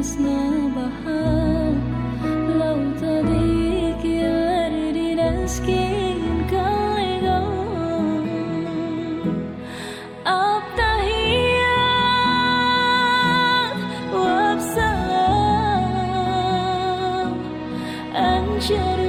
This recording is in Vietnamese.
لسنا بهار لو تضيق الأرض نسكن Should